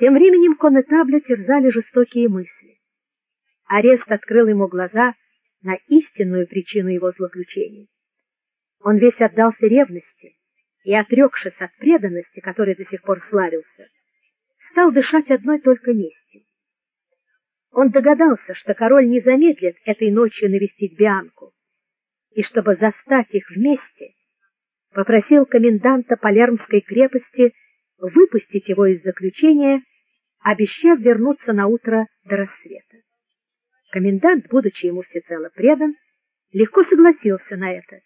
Тем временем коннетабля терзали жестокие мысли. Арест открыл ему глаза на истинную причину его злоключений. Он весь отдался ревности и, отрекшись от преданности, которой до сих пор славился, стал дышать одной только местью. Он догадался, что король не замедлит этой ночью навестить Бианку, и чтобы застать их вместе, попросил коменданта Палермской крепости выпустить его из заключения, обещав вернуться на утро до рассвета. Комендант, будучи ему всецело предан, легко согласился на это,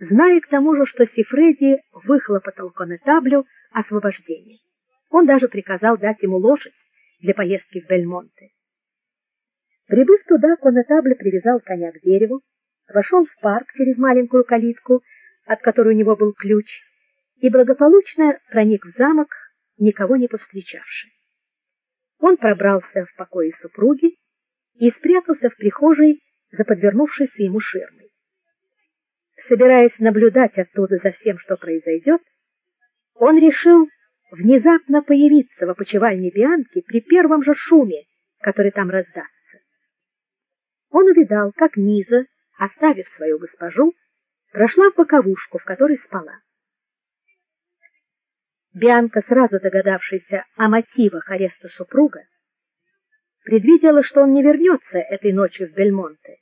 зная к тому же, что Сифреди выхлопотал конетаблю освобождение. Он даже приказал дать ему лошадь для поездки в Бельмонте. Прибыв туда, конетабль привязал коня к дереву, вошел в парк через маленькую калитку, от которой у него был ключ, и благополучно проник в замок, никого не повстречавший. Он пробрался в покои супруги и спрятался в прихожей за подвернувшейся ему ширмой. Собираясь наблюдать оттуда за всем, что произойдет, он решил внезапно появиться в опочивальне Бианки при первом же шуме, который там раздастся. Он увидал, как Низа, оставив свою госпожу, прошла в боковушку, в которой спала. Бианка, сразу догадавшаяся о мотивах ареста супруга, предвидела, что он не вернется этой ночью в Бельмонте.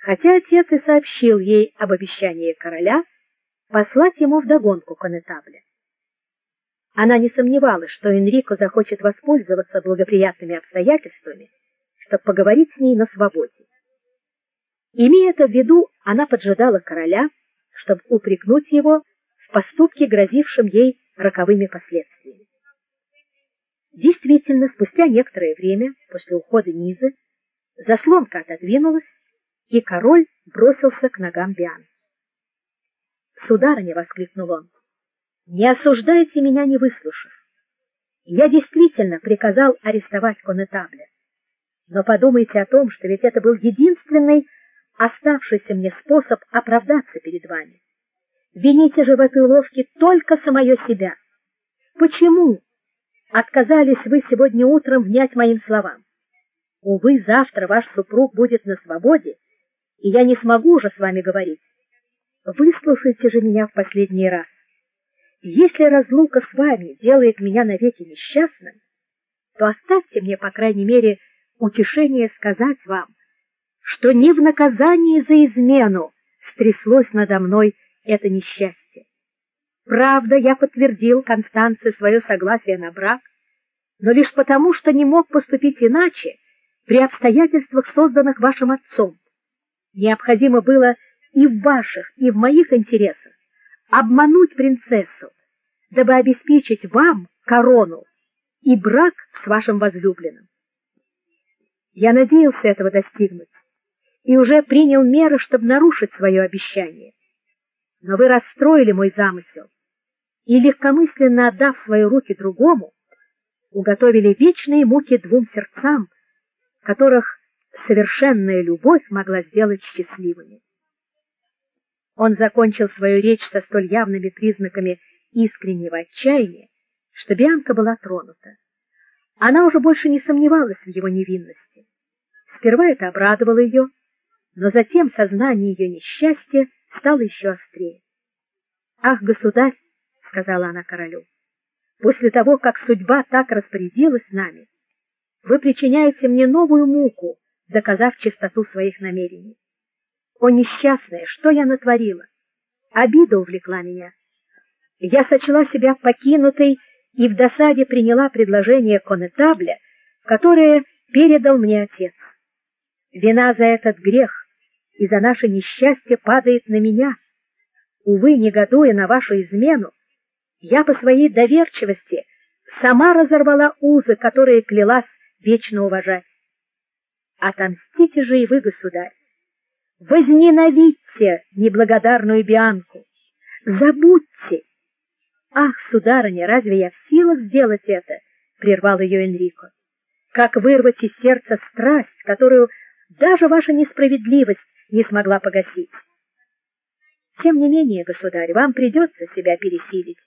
Хотя отец и сообщил ей об обещании короля послать ему вдогонку конетабля. Она не сомневалась, что Энрико захочет воспользоваться благоприятными обстоятельствами, чтобы поговорить с ней на свободе. Имея это в виду, она поджидала короля, чтобы упрекнуть его в поступке, грозившем ей роковыми последствиями. Действительно, спустя некоторое время после ухода Низы заслонка отодвинулась, и король бросился к ногам Биан. "Сударыня", воскликнул он. "Не осуждайте меня, не выслушав. Я действительно приказал арестовать конетабля. Но подумайте о том, что ведь это был единственный оставшийся мне способ оправдаться перед вами. Вините же в этой уловке только самое себя. Почему отказались вы сегодня утром внять моим словам? Увы, завтра ваш супруг будет на свободе, и я не смогу уже с вами говорить. Выслушайте же меня в последний раз. Если разлука с вами делает меня навеки несчастным, то оставьте мне, по крайней мере, утешение сказать вам, что не в наказании за измену стряслось надо мной это несчастье. Правда, я подтвердил Констанции свое согласие на брак, но лишь потому, что не мог поступить иначе при обстоятельствах, созданных вашим отцом. Необходимо было и в ваших, и в моих интересах обмануть принцессу, дабы обеспечить вам корону и брак с вашим возлюбленным. Я надеялся этого достигнуть и уже принял меры, чтобы нарушить свое обещание. Но вы расстроили мой замысел и легкомысленно отдав свои руки другому, уготовили вечные муки двум сердцам, которых совершенная любовь могла сделать счастливыми. Он закончил свою речь со столь явными признаками искреннего отчаяния, что Бианка была тронута. Она уже больше не сомневалась в его невинности. Сперва это обрадовало ее, но затем сознание ее несчастья стало еще острее. "Ах, государь", сказала она королю. "После того, как судьба так распорядилась нами, вы причиняете мне новую муку, доказав чистоту своих намерений. О несчастная, что я натворила? Обида увлекла меня. Я сочла себя покинутой и в досаде приняла предложение конетабля, которое передал мне отец. Вина за этот грех и за наше несчастье падает на меня. Увы, негодуя на вашу измену, я по своей доверчивости сама разорвала узы, которые клялась вечно уважать. Отомстите же и вы, государь. Возненавидьте неблагодарную Бианку. Забудьте. Ах, сударыня, разве я в силах сделать это? прервал ее Энрико. Как вырвать из сердца страсть, которую даже ваша несправедливость не смогла погасить. Тем не менее, государь, вам придется себя пересилить.